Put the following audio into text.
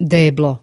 deblo.